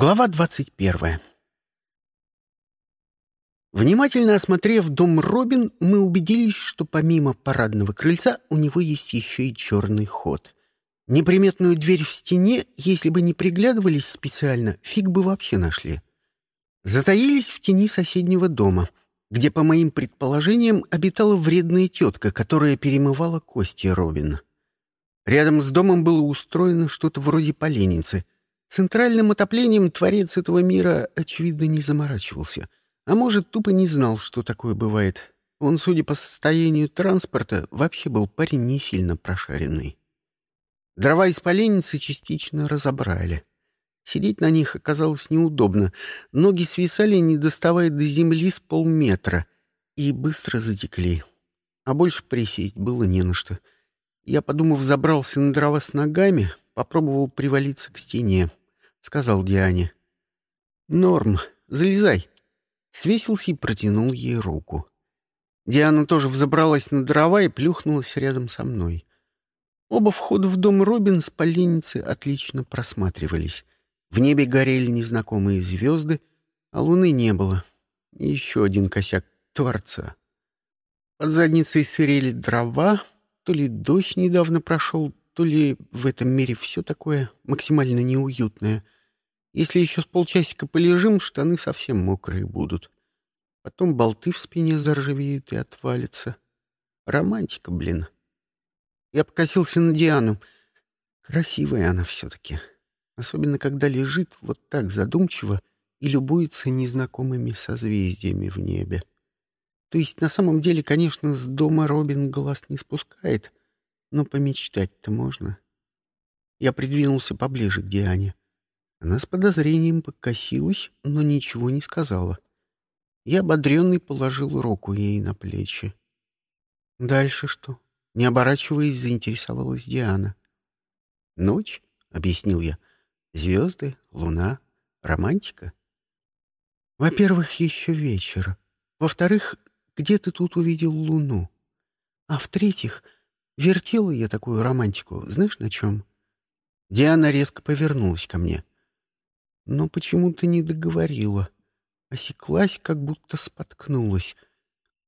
Глава двадцать первая. Внимательно осмотрев дом Робин, мы убедились, что помимо парадного крыльца у него есть еще и черный ход. Неприметную дверь в стене, если бы не приглядывались специально, фиг бы вообще нашли. Затаились в тени соседнего дома, где, по моим предположениям, обитала вредная тетка, которая перемывала кости Робин. Рядом с домом было устроено что-то вроде поленницы — Центральным отоплением творец этого мира, очевидно, не заморачивался. А может, тупо не знал, что такое бывает. Он, судя по состоянию транспорта, вообще был парень не сильно прошаренный. Дрова из поленницы частично разобрали. Сидеть на них оказалось неудобно. Ноги свисали, не доставая до земли с полметра, и быстро затекли. А больше присесть было не на что. Я, подумав, забрался на дрова с ногами, попробовал привалиться к стене. Сказал Диане. «Норм, залезай». Свесился и протянул ей руку. Диана тоже взобралась на дрова и плюхнулась рядом со мной. Оба входа в дом Робин с поленницы отлично просматривались. В небе горели незнакомые звезды, а луны не было. Еще один косяк Творца. Под задницей сырели дрова, то ли дождь недавно прошел, то ли в этом мире все такое максимально неуютное. Если еще с полчасика полежим, штаны совсем мокрые будут. Потом болты в спине заржавеют и отвалятся. Романтика, блин. Я покосился на Диану. Красивая она все-таки. Особенно, когда лежит вот так задумчиво и любуется незнакомыми созвездиями в небе. То есть, на самом деле, конечно, с дома Робин глаз не спускает — но помечтать-то можно. Я придвинулся поближе к Диане. Она с подозрением покосилась, но ничего не сказала. Я ободренный положил руку ей на плечи. «Дальше что?» Не оборачиваясь, заинтересовалась Диана. «Ночь», — объяснил я. «Звезды, луна, романтика». «Во-первых, еще вечер. Во-вторых, где ты тут увидел луну? А в-третьих, — Вертела я такую романтику, знаешь, на чем? Диана резко повернулась ко мне. Но почему-то не договорила. Осеклась, как будто споткнулась.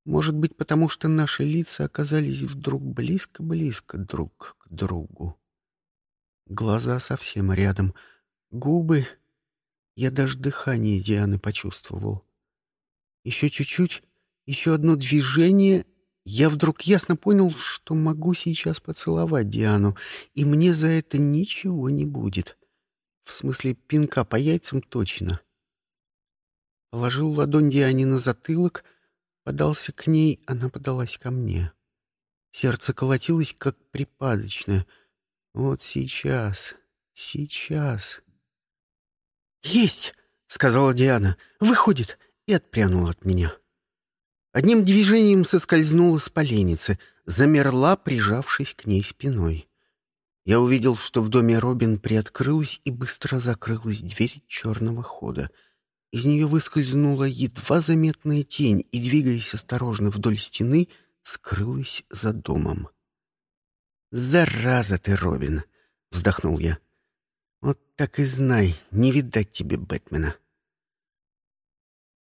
Может быть, потому что наши лица оказались вдруг близко-близко друг к другу. Глаза совсем рядом. Губы... Я даже дыхание Дианы почувствовал. Еще чуть-чуть, еще одно движение, я вдруг ясно понял, что могу сейчас поцеловать Диану, и мне за это ничего не будет. В смысле, пинка по яйцам точно. Положил ладонь Диане на затылок, подался к ней, она подалась ко мне. Сердце колотилось, как припадочное. Вот сейчас, сейчас. «Есть!» — сказала Диана. «Выходит!» и отпрянула от меня. Одним движением соскользнула с поленницы, замерла, прижавшись к ней спиной. Я увидел, что в доме Робин приоткрылась и быстро закрылась дверь черного хода. Из нее выскользнула едва заметная тень и, двигаясь осторожно вдоль стены, скрылась за домом. «Зараза ты, Робин!» — вздохнул я. «Вот так и знай, не видать тебе Бэтмена».